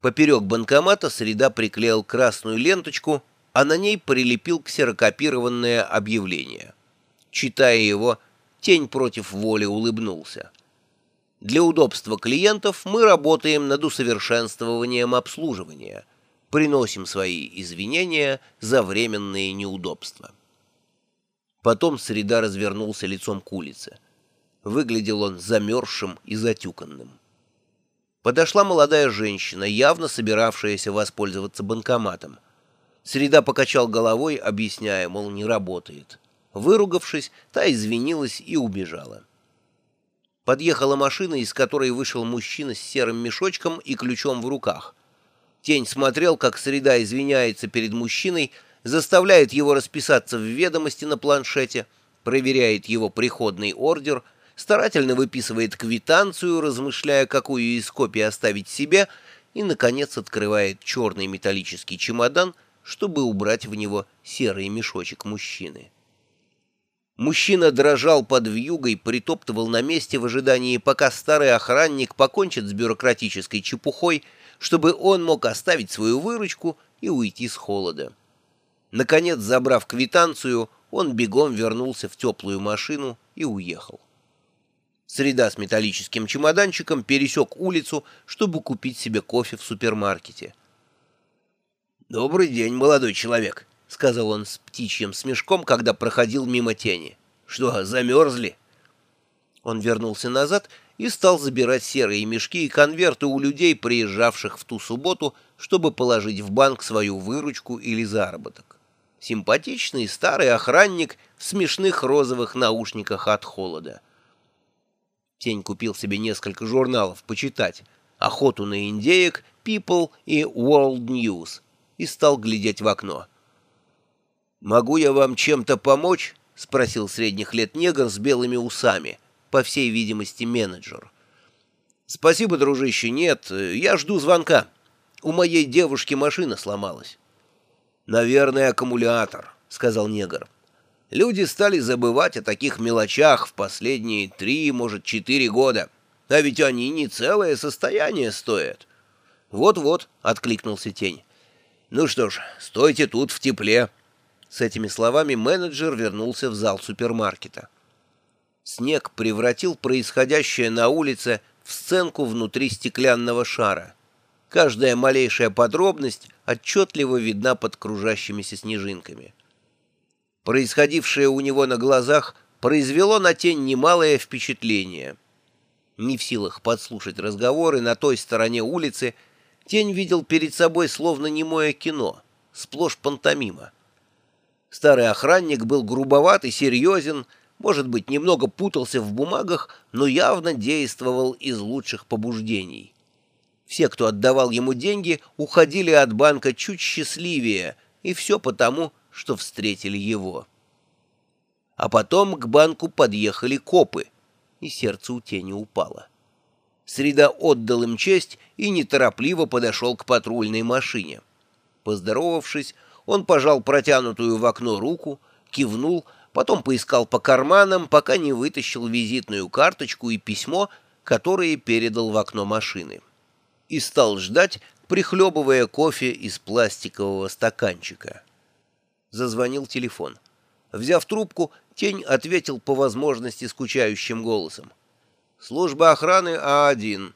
Поперек банкомата Среда приклеил красную ленточку, а на ней прилепил ксерокопированное объявление. Читая его, тень против воли улыбнулся. Для удобства клиентов мы работаем над усовершенствованием обслуживания. Приносим свои извинения за временные неудобства. Потом Среда развернулся лицом к улице. Выглядел он замерзшим и затюканным. Подошла молодая женщина, явно собиравшаяся воспользоваться банкоматом. Среда покачал головой, объясняя, мол, не работает. Выругавшись, та извинилась и убежала. Подъехала машина, из которой вышел мужчина с серым мешочком и ключом в руках. Тень смотрел, как Среда извиняется перед мужчиной, заставляет его расписаться в ведомости на планшете, проверяет его приходный ордер — старательно выписывает квитанцию, размышляя, какую из копий оставить себе, и, наконец, открывает черный металлический чемодан, чтобы убрать в него серый мешочек мужчины. Мужчина дрожал под вьюгой, притоптывал на месте в ожидании, пока старый охранник покончит с бюрократической чепухой, чтобы он мог оставить свою выручку и уйти с холода. Наконец, забрав квитанцию, он бегом вернулся в теплую машину и уехал. Среда с металлическим чемоданчиком пересек улицу, чтобы купить себе кофе в супермаркете. «Добрый день, молодой человек», — сказал он с птичьим смешком, когда проходил мимо тени. «Что, замерзли?» Он вернулся назад и стал забирать серые мешки и конверты у людей, приезжавших в ту субботу, чтобы положить в банк свою выручку или заработок. Симпатичный старый охранник в смешных розовых наушниках от холода. Тень купил себе несколько журналов почитать, «Охоту на индеек», «People» и «World News» и стал глядеть в окно. «Могу я вам чем-то помочь?» — спросил средних лет негр с белыми усами, по всей видимости, менеджер. «Спасибо, дружище, нет, я жду звонка. У моей девушки машина сломалась». «Наверное, аккумулятор», — сказал негр. Люди стали забывать о таких мелочах в последние три, может, четыре года. А ведь они не целое состояние стоят. «Вот-вот», — откликнулся тень. «Ну что ж, стойте тут в тепле». С этими словами менеджер вернулся в зал супермаркета. Снег превратил происходящее на улице в сценку внутри стеклянного шара. Каждая малейшая подробность отчетливо видна под кружащимися снежинками. Происходившее у него на глазах произвело на тень немалое впечатление. Не в силах подслушать разговоры на той стороне улицы, тень видел перед собой словно немое кино, сплошь пантомима. Старый охранник был грубоват и серьезен, может быть, немного путался в бумагах, но явно действовал из лучших побуждений. Все, кто отдавал ему деньги, уходили от банка чуть счастливее, и все потому, что встретили его. А потом к банку подъехали копы, и сердце у тени упало. Среда отдал им честь и неторопливо подошел к патрульной машине. Поздоровавшись, он пожал протянутую в окно руку, кивнул, потом поискал по карманам, пока не вытащил визитную карточку и письмо, которые передал в окно машины. И стал ждать, прихлебывая кофе из пластикового стаканчика. Зазвонил телефон. Взяв трубку, тень ответил по возможности скучающим голосом. «Служба охраны А1.